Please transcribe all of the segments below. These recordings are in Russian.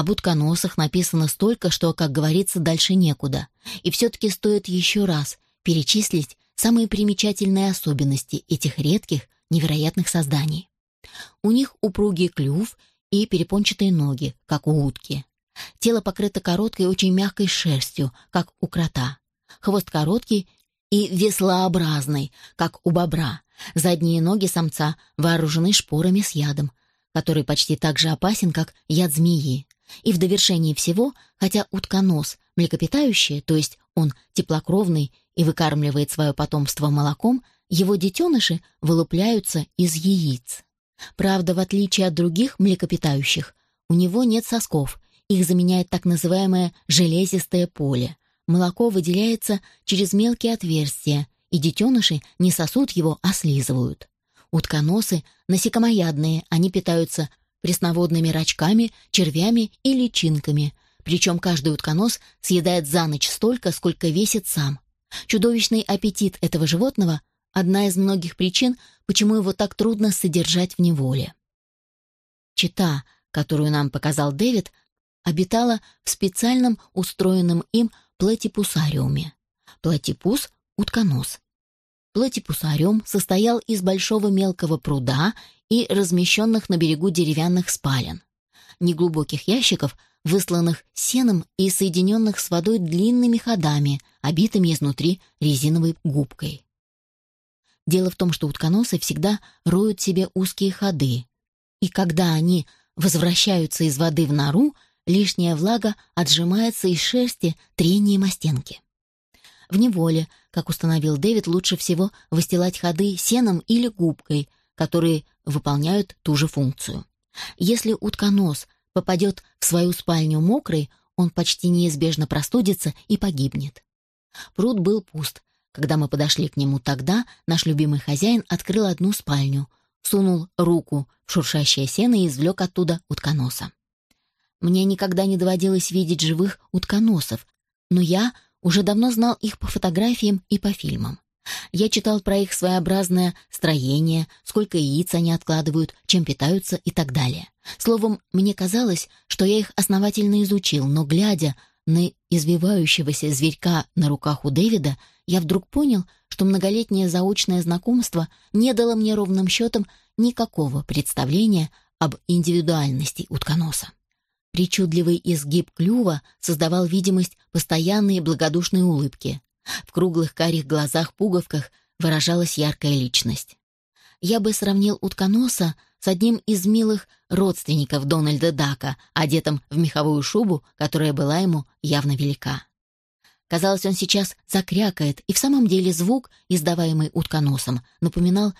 Об утконосах написано столько, что, как говорится, дальше некуда. И все-таки стоит еще раз перечислить самые примечательные особенности этих редких, невероятных созданий. У них упругий клюв и перепончатые ноги, как у утки. Тело покрыто короткой, очень мягкой шерстью, как у крота. Хвост короткий и веслообразный, как у бобра. Задние ноги самца вооружены шпорами с ядом, который почти так же опасен, как яд змеи. И в довершении всего, хотя утконос млекопитающее, то есть он теплокровный и выкармливает свое потомство молоком, его детеныши вылупляются из яиц. Правда, в отличие от других млекопитающих, у него нет сосков, их заменяет так называемое железистое поле. Молоко выделяется через мелкие отверстия, и детеныши не сосут его, а слизывают. Утконосы насекомоядные, они питаются пресноводными рачками, червями и личинками, причем каждый утконос съедает за ночь столько, сколько весит сам. Чудовищный аппетит этого животного – одна из многих причин, почему его так трудно содержать в неволе. Чита, которую нам показал Дэвид, обитала в специальном устроенном им платипусариуме. Платипус — утконос. Платипусариум состоял из большого мелкого пруда и размещенных на берегу деревянных спален. Неглубоких ящиков, высланных сеном и соединенных с водой длинными ходами, обитыми изнутри резиновой губкой. Дело в том, что утконосы всегда роют себе узкие ходы, и когда они возвращаются из воды в нору, лишняя влага отжимается из шерсти трением о стенки. В неволе, как установил Дэвид, лучше всего выстилать ходы сеном или губкой, которые выполняют ту же функцию. Если утконос попадет в свою спальню мокрый, он почти неизбежно простудится и погибнет. Пруд был пуст. Когда мы подошли к нему тогда, наш любимый хозяин открыл одну спальню, сунул руку в шуршащее сено и извлек оттуда утконоса. Мне никогда не доводилось видеть живых утконосов, но я уже давно знал их по фотографиям и по фильмам. Я читал про их своеобразное строение, сколько яиц они откладывают, чем питаются и так далее. Словом, мне казалось, что я их основательно изучил, но, глядя на извивающегося зверька на руках у Дэвида, я вдруг понял, что многолетнее заочное знакомство не дало мне ровным счетом никакого представления об индивидуальности утконоса. Причудливый изгиб клюва создавал видимость постоянной благодушной улыбки. В круглых карих глазах-пуговках выражалась яркая личность. Я бы сравнил утконоса с одним из милых родственников Дональда Дака, одетым в меховую шубу, которая была ему явно велика. Казалось, он сейчас закрякает, и в самом деле звук, издаваемый утконосом, напоминал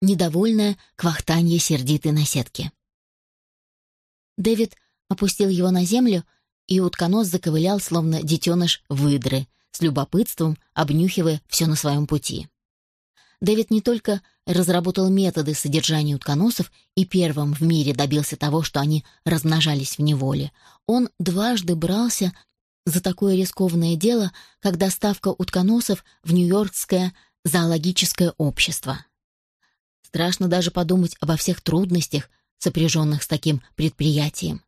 недовольное квахтанье сердитой наседки. Дэвид опустил его на землю, и утконос заковылял, словно детеныш выдры, с любопытством обнюхивая все на своем пути. Дэвид не только разработал методы содержания утконосов и первым в мире добился того, что они размножались в неволе, он дважды брался за такое рискованное дело, как доставка утконосов в Нью-Йоркское зоологическое общество. Страшно даже подумать обо всех трудностях, сопряженных с таким предприятием.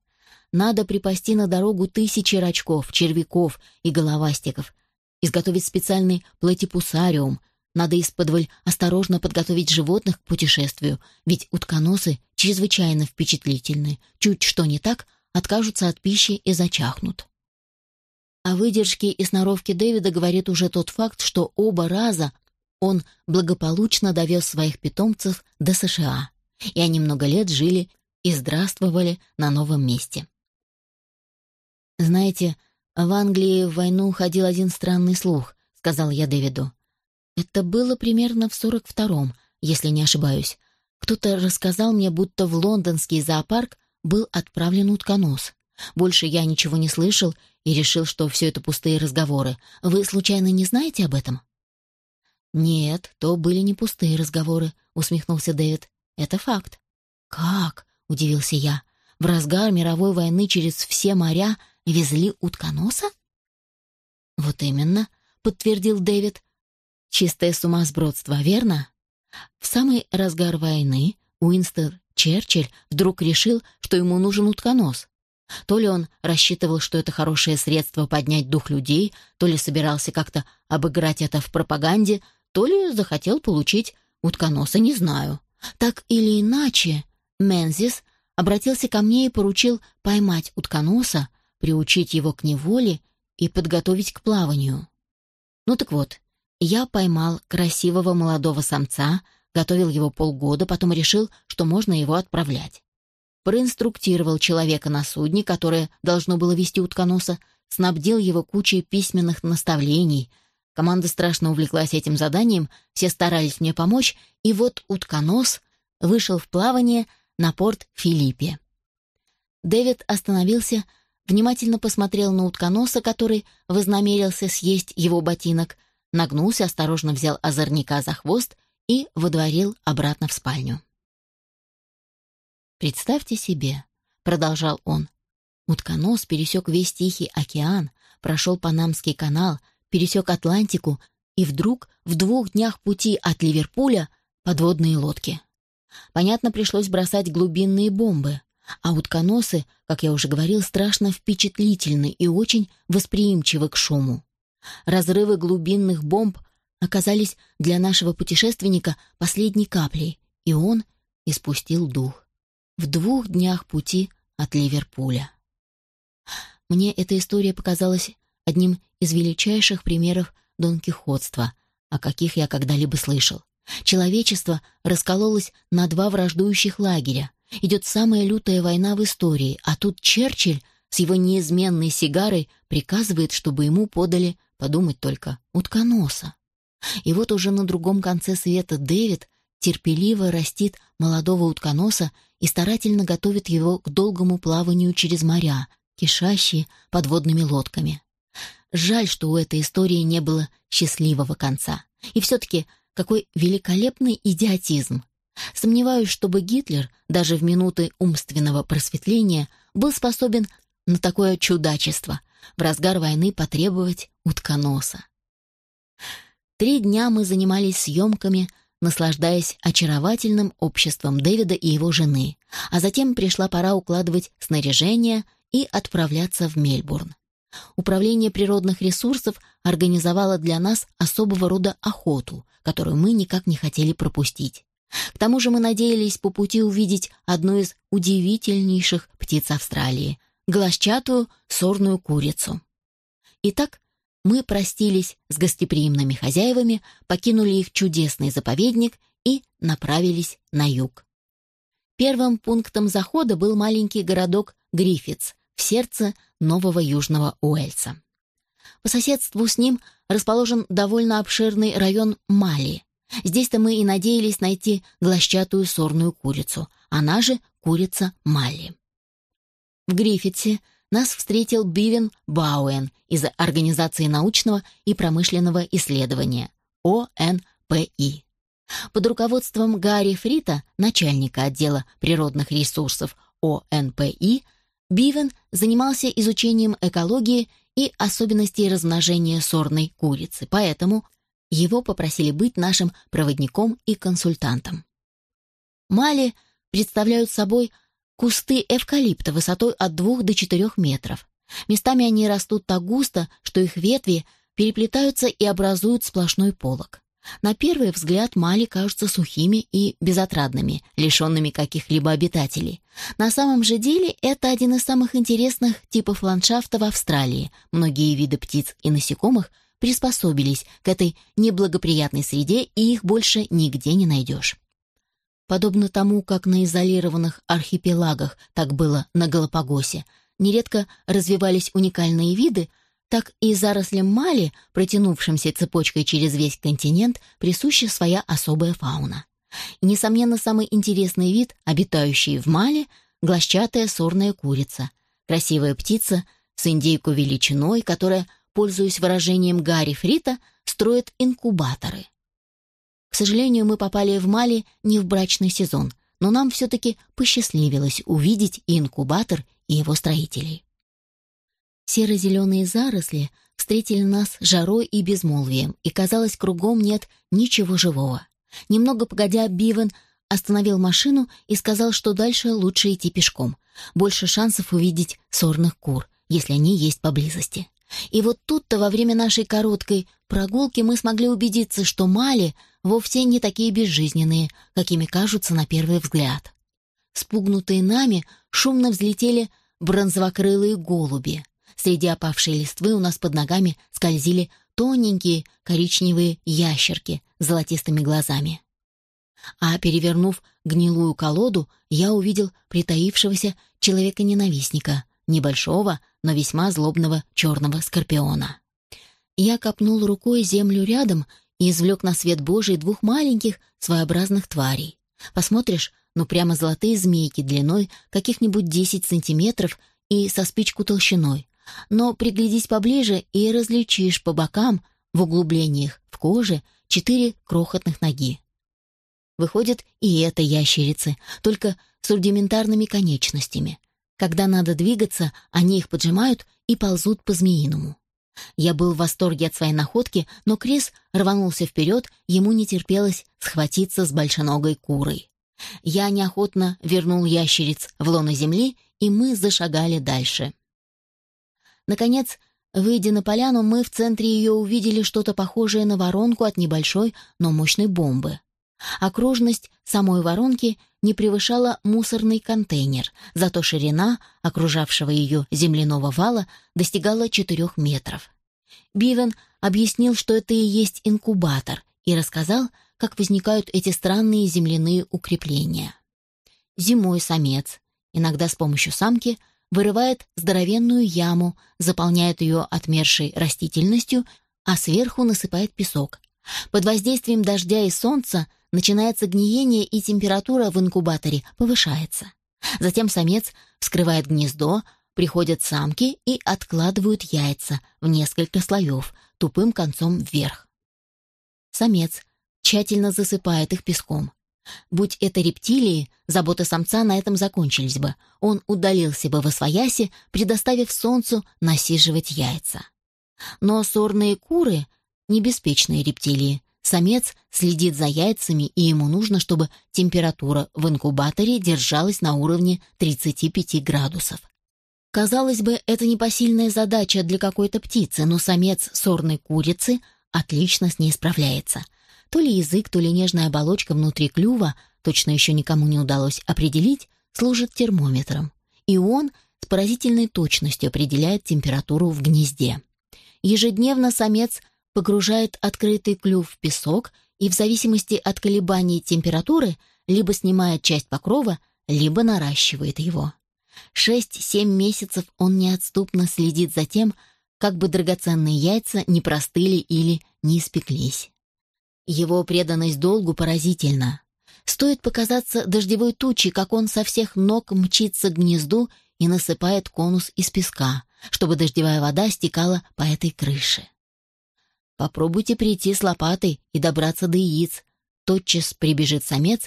Надо припасти на дорогу тысячи рачков, червяков и головастиков, изготовить специальный платипусариум, надо из-под осторожно подготовить животных к путешествию, ведь утконосы чрезвычайно впечатлительны. Чуть что не так, откажутся от пищи и зачахнут. О выдержке и сноровке Дэвида говорит уже тот факт, что оба раза он благополучно довез своих питомцев до США, и они много лет жили и здравствовали на новом месте. «Знаете, в Англии в войну ходил один странный слух», — сказал я Дэвиду. «Это было примерно в сорок втором, если не ошибаюсь. Кто-то рассказал мне, будто в лондонский зоопарк был отправлен утконос. Больше я ничего не слышал и решил, что все это пустые разговоры. Вы случайно не знаете об этом?» «Нет, то были не пустые разговоры», — усмехнулся Дэвид. «Это факт». «Как?» — удивился я. «В разгар мировой войны через все моря Везли утконоса? Вот именно, подтвердил Дэвид. Чистое сумасбродство, верно? В самый разгар войны Уинстон Черчилль вдруг решил, что ему нужен утконос. То ли он рассчитывал, что это хорошее средство поднять дух людей, то ли собирался как-то обыграть это в пропаганде, то ли захотел получить утконоса, не знаю. Так или иначе, Мензис обратился ко мне и поручил поймать утконоса, приучить его к неволе и подготовить к плаванию. Ну так вот, я поймал красивого молодого самца, готовил его полгода, потом решил, что можно его отправлять. Проинструктировал человека на судне, которое должно было вести утконоса, снабдил его кучей письменных наставлений. Команда страшно увлеклась этим заданием, все старались мне помочь, и вот утконос вышел в плавание на порт Филиппе. Дэвид остановился, внимательно посмотрел на утконоса, который вознамерился съесть его ботинок, нагнулся, осторожно взял озорника за хвост и водворил обратно в спальню. «Представьте себе», — продолжал он, — утконос пересек весь Тихий океан, прошел Панамский канал, пересек Атлантику, и вдруг в двух днях пути от Ливерпуля подводные лодки. Понятно, пришлось бросать глубинные бомбы, а утконосы, как я уже говорил, страшно впечатлительны и очень восприимчивы к шуму. Разрывы глубинных бомб оказались для нашего путешественника последней каплей, и он испустил дух. В двух днях пути от Ливерпуля. Мне эта история показалась одним из величайших примеров донкихотства, о каких я когда-либо слышал. Человечество раскололось на два враждующих лагеря. Идет самая лютая война в истории, а тут Черчилль с его неизменной сигарой приказывает, чтобы ему подали, подумать только, утконоса. И вот уже на другом конце света Дэвид терпеливо растит молодого утконоса и старательно готовит его к долгому плаванию через моря, кишащие подводными лодками. Жаль, что у этой истории не было счастливого конца. И все-таки какой великолепный идиотизм. Сомневаюсь, чтобы Гитлер даже в минуты умственного просветления был способен на такое чудачество в разгар войны потребовать утконоса. Три дня мы занимались съемками, наслаждаясь очаровательным обществом Дэвида и его жены, а затем пришла пора укладывать снаряжение и отправляться в Мельбурн. Управление природных ресурсов организовало для нас особого рода охоту, которую мы никак не хотели пропустить. К тому же мы надеялись по пути увидеть одну из удивительнейших птиц Австралии — глазчатую сорную курицу. Итак, мы простились с гостеприимными хозяевами, покинули их чудесный заповедник и направились на юг. Первым пунктом захода был маленький городок Гриффитс в сердце Нового Южного Уэльса. По соседству с ним расположен довольно обширный район Мали. Здесь-то мы и надеялись найти глощатую сорную курицу, она же курица Мали. В Гриффитсе нас встретил Бивен Бауэн из Организации научного и промышленного исследования ОНПИ. Под руководством Гарри Фрита, начальника отдела природных ресурсов ОНПИ, Бивен занимался изучением экологии и особенностей размножения сорной курицы, поэтому его попросили быть нашим проводником и консультантом. Мали представляют собой кусты эвкалипта высотой от 2 до 4 метров. Местами они растут так густо, что их ветви переплетаются и образуют сплошной полог. На первый взгляд мали кажутся сухими и безотрадными, лишенными каких-либо обитателей. На самом же деле это один из самых интересных типов ландшафта в Австралии. Многие виды птиц и насекомых приспособились к этой неблагоприятной среде, и их больше нигде не найдешь. Подобно тому, как на изолированных архипелагах так было на Галапагосе, нередко развивались уникальные виды, так и зарослям Мали, протянувшимся цепочкой через весь континент, присуща своя особая фауна. Несомненно, самый интересный вид, обитающий в Мали, глощатая сорная курица, красивая птица с индейку величиной, которая, пользуясь выражением Гарри Фрита, строит инкубаторы. К сожалению, мы попали в Мали не в брачный сезон, но нам все-таки посчастливилось увидеть и инкубатор, и его строителей. Серо-зеленые заросли встретили нас жарой и безмолвием, и, казалось, кругом нет ничего живого. Немного погодя, Бивен остановил машину и сказал, что дальше лучше идти пешком. Больше шансов увидеть сорных кур, если они есть поблизости. И вот тут-то во время нашей короткой прогулки мы смогли убедиться, что мали вовсе не такие безжизненные, какими кажутся на первый взгляд. Спугнутые нами шумно взлетели бронзовокрылые голуби. Среди опавшей листвы у нас под ногами скользили тоненькие коричневые ящерки с золотистыми глазами. А перевернув гнилую колоду, я увидел притаившегося человека-ненавистника, небольшого, но весьма злобного черного скорпиона. Я копнул рукой землю рядом и извлек на свет Божий двух маленьких своеобразных тварей. Посмотришь, ну прямо золотые змейки длиной каких-нибудь 10 сантиметров и со спичку толщиной. Но приглядись поближе и различишь по бокам, в углублениях, в коже, четыре крохотных ноги. Выходят и это ящерицы, только с рудиментарными конечностями. Когда надо двигаться, они их поджимают и ползут по-змеиному. Я был в восторге от своей находки, но Крис рванулся вперед, ему не терпелось схватиться с большоногой курой. Я неохотно вернул ящериц в лоно земли, и мы зашагали дальше. Наконец, выйдя на поляну, мы в центре ее увидели что-то похожее на воронку от небольшой, но мощной бомбы. Окружность самой воронки не превышала мусорный контейнер, зато ширина окружавшего ее земляного вала достигала четырех метров. Бивен объяснил, что это и есть инкубатор, и рассказал, как возникают эти странные земляные укрепления. Зимой самец, иногда с помощью самки, вырывает здоровенную яму, заполняет ее отмершей растительностью, а сверху насыпает песок. Под воздействием дождя и солнца начинается гниение, и температура в инкубаторе повышается. Затем самец вскрывает гнездо, приходят самки и откладывают яйца в несколько слоев, тупым концом вверх. Самец тщательно засыпает их песком. Будь это рептилии, заботы самца на этом закончились бы. Он удалился бы во свояси, предоставив солнцу насиживать яйца. Но сорные куры — небеспечные рептилии, Самец следит за яйцами, и ему нужно, чтобы температура в инкубаторе держалась на уровне 35 градусов. Казалось бы, это непосильная задача для какой-то птицы, но самец сорной курицы отлично с ней справляется. То ли язык, то ли нежная оболочка внутри клюва, точно еще никому не удалось определить, служит термометром. И он с поразительной точностью определяет температуру в гнезде. Ежедневно самец погружает открытый клюв в песок и в зависимости от колебаний температуры либо снимает часть покрова, либо наращивает его. Шесть-семь месяцев он неотступно следит за тем, как бы драгоценные яйца не простыли или не испеклись. Его преданность долгу поразительна. Стоит показаться дождевой тучи, как он со всех ног мчится к гнезду и насыпает конус из песка, чтобы дождевая вода стекала по этой крыше. Попробуйте прийти с лопатой и добраться до яиц. Тотчас прибежит самец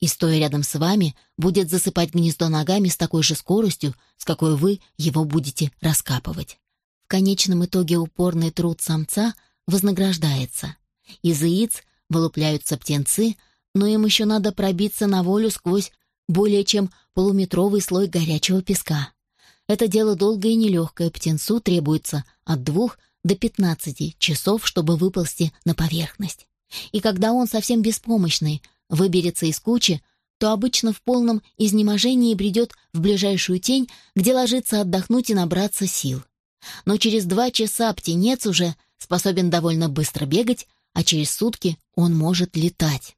и, стоя рядом с вами, будет засыпать гнездо ногами с такой же скоростью, с какой вы его будете раскапывать. В конечном итоге упорный труд самца вознаграждается. Из яиц вылупляются птенцы, но им еще надо пробиться на волю сквозь более чем полуметровый слой горячего песка. Это дело долгое и нелегкое, птенцу требуется от двух до 15 часов, чтобы выползти на поверхность. И когда он совсем беспомощный выберется из кучи, то обычно в полном изнеможении бредет в ближайшую тень, где ложится отдохнуть и набраться сил. Но через два часа птенец уже способен довольно быстро бегать, а через сутки он может летать.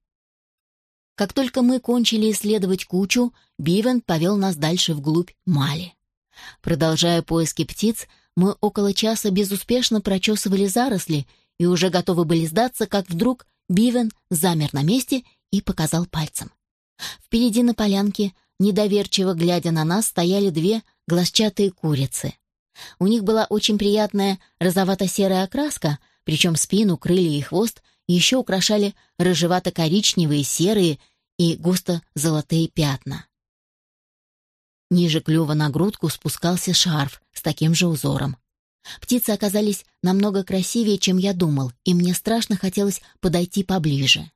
Как только мы кончили исследовать кучу, Бивен повел нас дальше вглубь Мали. Продолжая поиски птиц, мы около часа безуспешно прочесывали заросли и уже готовы были сдаться, как вдруг Бивен замер на месте и показал пальцем. Впереди на полянке, недоверчиво глядя на нас, стояли две глазчатые курицы. У них была очень приятная розовато-серая окраска, причем спину, крылья и хвост еще украшали рыжевато-коричневые, серые и густо-золотые пятна. Ниже клюва на грудку спускался шарф с таким же узором. Птицы оказались намного красивее, чем я думал, и мне страшно хотелось подойти поближе.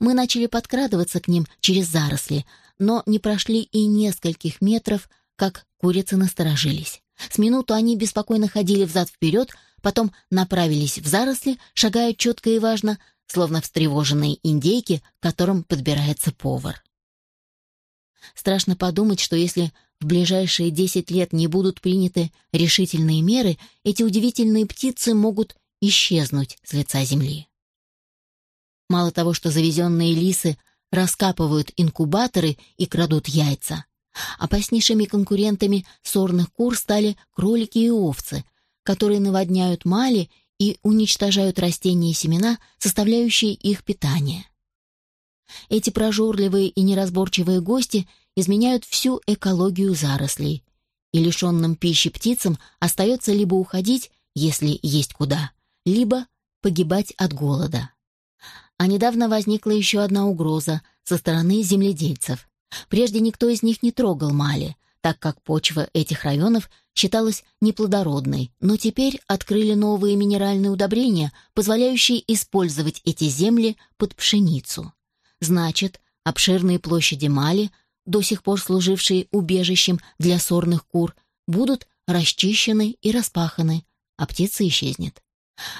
Мы начали подкрадываться к ним через заросли, но не прошли и нескольких метров, как курицы насторожились. С минуту они беспокойно ходили взад-вперед, потом направились в заросли, шагая четко и важно, словно встревоженные индейки, к которым подбирается повар. Страшно подумать, что если в ближайшие десять лет не будут приняты решительные меры, эти удивительные птицы могут исчезнуть с лица земли. Мало того, что завезенные лисы раскапывают инкубаторы и крадут яйца, опаснейшими конкурентами сорных кур стали кролики и овцы, которые наводняют мали и уничтожают растения и семена, составляющие их питание. Эти прожорливые и неразборчивые гости изменяют всю экологию зарослей, и лишенным пищи птицам остается либо уходить, если есть куда, либо погибать от голода. А недавно возникла еще одна угроза со стороны земледельцев. Прежде никто из них не трогал мали, так как почва этих районов считалась неплодородной, но теперь открыли новые минеральные удобрения, позволяющие использовать эти земли под пшеницу. Значит, обширные площади Мали, до сих пор служившие убежищем для сорных кур, будут расчищены и распаханы, а птица исчезнет.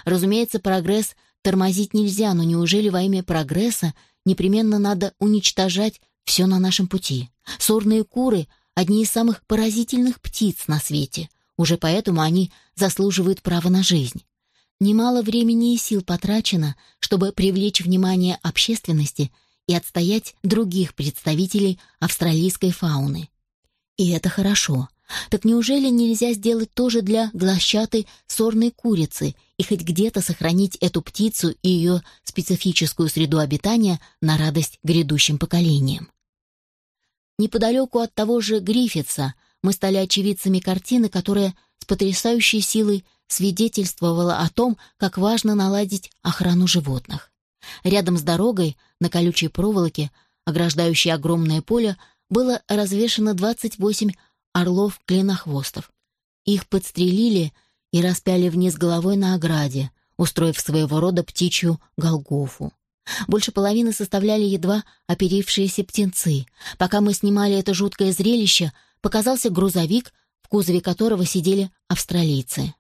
Разумеется, прогресс тормозить нельзя, но неужели во имя прогресса непременно надо уничтожать все на нашем пути? Сорные куры — одни из самых поразительных птиц на свете. Уже поэтому они заслуживают права на жизнь. Немало времени и сил потрачено, чтобы привлечь внимание общественности — и отстоять других представителей австралийской фауны. И это хорошо. Так неужели нельзя сделать то же для глощатой сорной курицы и хоть где-то сохранить эту птицу и ее специфическую среду обитания на радость грядущим поколениям? Неподалеку от того же Гриффитса мы стали очевидцами картины, которая с потрясающей силой свидетельствовала о том, как важно наладить охрану животных. Рядом с дорогой, на колючей проволоке, ограждающей огромное поле, было развешано 28 орлов-клинохвостов. Их подстрелили и распяли вниз головой на ограде, устроив своего рода птичью Голгофу. Больше половины составляли едва оперившиеся птенцы. Пока мы снимали это жуткое зрелище, показался грузовик, в кузове которого сидели австралийцы.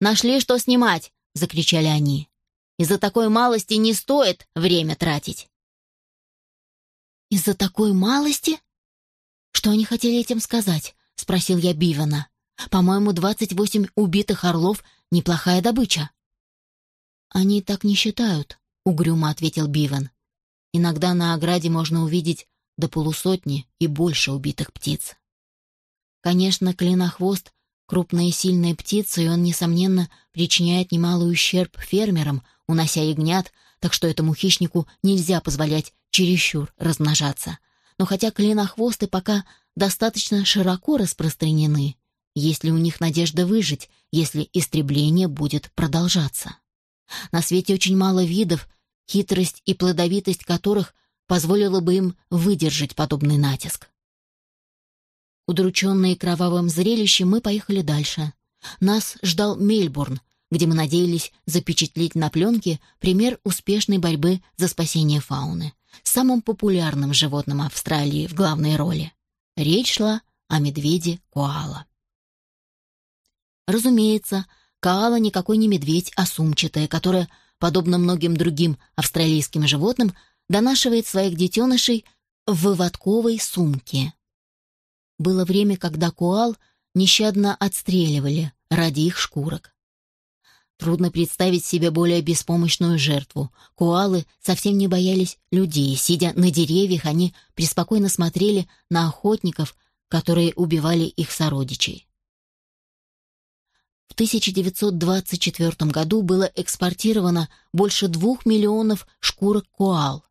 «Нашли, что снимать!» — закричали они. Из-за такой малости не стоит время тратить. Из-за такой малости? Что они хотели этим сказать? Спросил я Бивана. По-моему, двадцать восемь убитых орлов — неплохая добыча. Они так не считают, угрюмо ответил Биван. Иногда на ограде можно увидеть до полусотни и больше убитых птиц. Конечно, клинохвост — крупная и сильная птица, и он, несомненно, причиняет немалый ущерб фермерам, унося ягнят, так что этому хищнику нельзя позволять чересчур размножаться. Но хотя клинохвосты пока достаточно широко распространены, есть ли у них надежда выжить, если истребление будет продолжаться? На свете очень мало видов, хитрость и плодовитость которых позволила бы им выдержать подобный натиск. Удрученные кровавым зрелищем, мы поехали дальше. Нас ждал Мельбурн, где мы надеялись запечатлеть на пленке пример успешной борьбы за спасение фауны, самым популярным животным Австралии в главной роли. Речь шла о медведе коала. Разумеется, коала никакой не медведь, а сумчатая, которая, подобно многим другим австралийским животным, донашивает своих детенышей в выводковой сумке. Было время, когда коал нещадно отстреливали ради их шкурок. Трудно представить себе более беспомощную жертву. Коалы совсем не боялись людей. Сидя на деревьях, они преспокойно смотрели на охотников, которые убивали их сородичей. В 1924 году было экспортировано больше двух миллионов шкурок коал.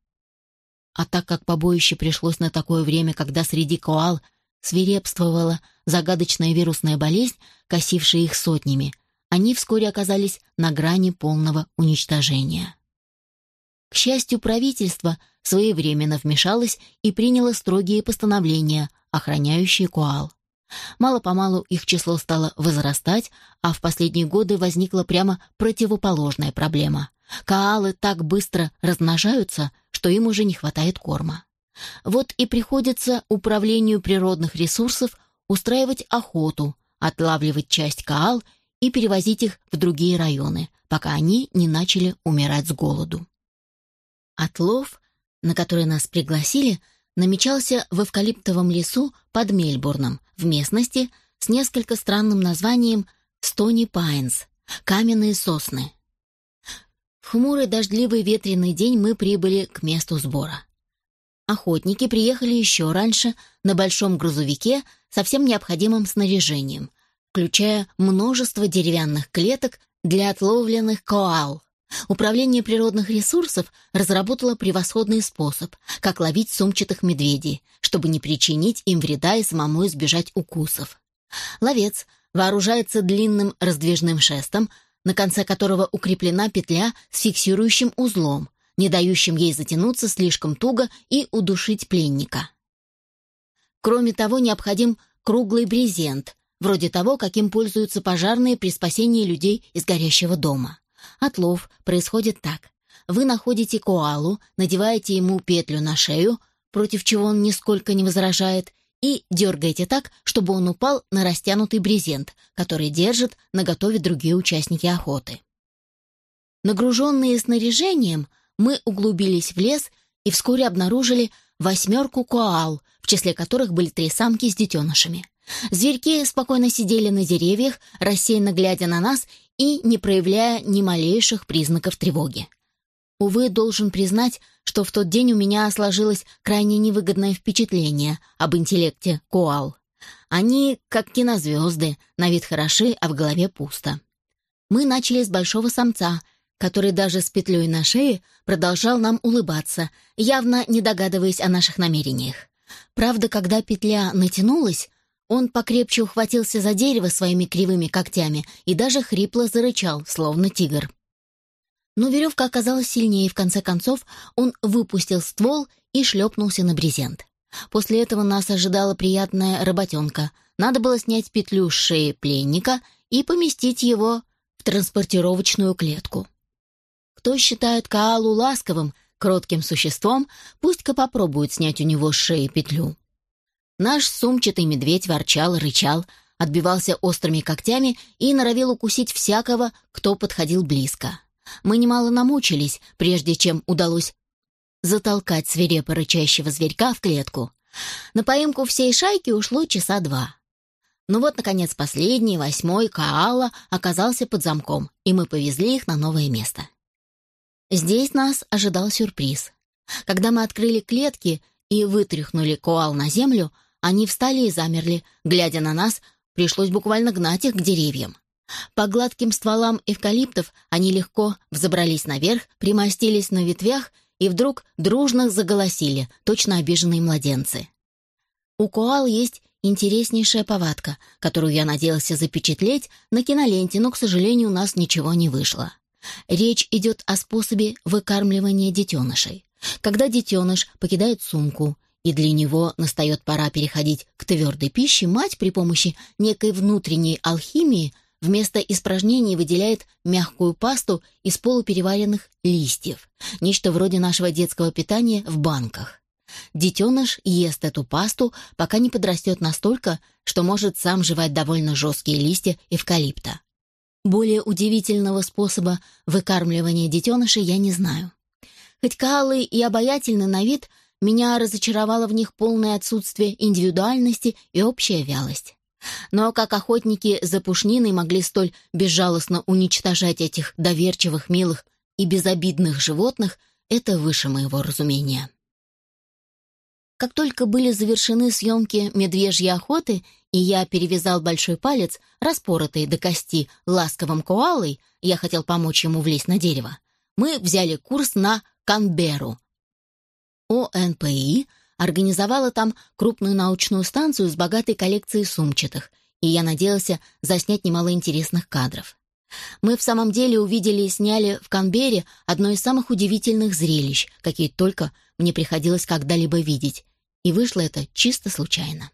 А так как побоище пришлось на такое время, когда среди коал свирепствовала загадочная вирусная болезнь, косившая их сотнями – они вскоре оказались на грани полного уничтожения. К счастью, правительство своевременно вмешалось и приняло строгие постановления, охраняющие коал. Мало-помалу их число стало возрастать, а в последние годы возникла прямо противоположная проблема. Коалы так быстро размножаются, что им уже не хватает корма. Вот и приходится управлению природных ресурсов устраивать охоту, отлавливать часть коал и перевозить их в другие районы, пока они не начали умирать с голоду. Отлов, на который нас пригласили, намечался в эвкалиптовом лесу под Мельбурном, в местности с несколько странным названием «Стони Пайнс» — «Каменные сосны». В хмурый дождливый ветреный день мы прибыли к месту сбора. Охотники приехали еще раньше на большом грузовике со всем необходимым снаряжением, включая множество деревянных клеток для отловленных коал. Управление природных ресурсов разработало превосходный способ, как ловить сумчатых медведей, чтобы не причинить им вреда и самому избежать укусов. Ловец вооружается длинным раздвижным шестом, на конце которого укреплена петля с фиксирующим узлом, не дающим ей затянуться слишком туго и удушить пленника. Кроме того, необходим круглый брезент, вроде того, каким пользуются пожарные при спасении людей из горящего дома. Отлов происходит так. Вы находите коалу, надеваете ему петлю на шею, против чего он нисколько не возражает, и дергаете так, чтобы он упал на растянутый брезент, который держат наготове другие участники охоты. Нагруженные снаряжением, мы углубились в лес и вскоре обнаружили восьмерку коал, в числе которых были три самки с детенышами. Зверьки спокойно сидели на деревьях, рассеянно глядя на нас и не проявляя ни малейших признаков тревоги. Увы, должен признать, что в тот день у меня сложилось крайне невыгодное впечатление об интеллекте коал. Они, как кинозвезды, на вид хороши, а в голове пусто. Мы начали с большого самца — который даже с петлей на шее продолжал нам улыбаться, явно не догадываясь о наших намерениях. Правда, когда петля натянулась, он покрепче ухватился за дерево своими кривыми когтями и даже хрипло зарычал, словно тигр. Но веревка оказалась сильнее, и в конце концов он выпустил ствол и шлепнулся на брезент. После этого нас ожидала приятная работенка. Надо было снять петлю с шеи пленника и поместить его в транспортировочную клетку. Кто считает Каалу ласковым, кротким существом, пусть-ка попробует снять у него с шеи петлю. Наш сумчатый медведь ворчал, рычал, отбивался острыми когтями и норовил укусить всякого, кто подходил близко. Мы немало намучились, прежде чем удалось затолкать свирепо рычащего зверька в клетку. На поимку всей шайки ушло часа два. Ну вот, наконец, последний, восьмой, Каала, оказался под замком, и мы повезли их на новое место. Здесь нас ожидал сюрприз. Когда мы открыли клетки и вытряхнули коал на землю, они встали и замерли. Глядя на нас, пришлось буквально гнать их к деревьям. По гладким стволам эвкалиптов они легко взобрались наверх, примостились на ветвях и вдруг дружно заголосили, точно обиженные младенцы. У коал есть интереснейшая повадка, которую я надеялся запечатлеть на киноленте, но, к сожалению, у нас ничего не вышло. Речь идет о способе выкармливания детенышей. Когда детеныш покидает сумку, и для него настает пора переходить к твердой пище, мать при помощи некой внутренней алхимии вместо испражнений выделяет мягкую пасту из полупереваренных листьев, нечто вроде нашего детского питания в банках. Детеныш ест эту пасту, пока не подрастет настолько, что может сам жевать довольно жесткие листья эвкалипта. Более удивительного способа выкармливания детенышей я не знаю. Хоть калы и обаятельны на вид, меня разочаровало в них полное отсутствие индивидуальности и общая вялость. Но как охотники за пушниной могли столь безжалостно уничтожать этих доверчивых, милых и безобидных животных, это выше моего разумения. Как только были завершены съемки «Медвежьей охоты», и я перевязал большой палец, распоротый до кости ласковым коалой, я хотел помочь ему влезть на дерево, мы взяли курс на Канберу. ОНПИ организовала там крупную научную станцию с богатой коллекцией сумчатых, и я надеялся заснять немало интересных кадров. Мы в самом деле увидели и сняли в Канберре одно из самых удивительных зрелищ, какие только мне приходилось когда-либо видеть, и вышло это чисто случайно.